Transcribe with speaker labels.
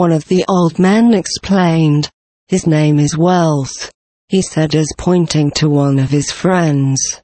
Speaker 1: One of the old men explained. His name is Wells, he said as pointing to one of his friends.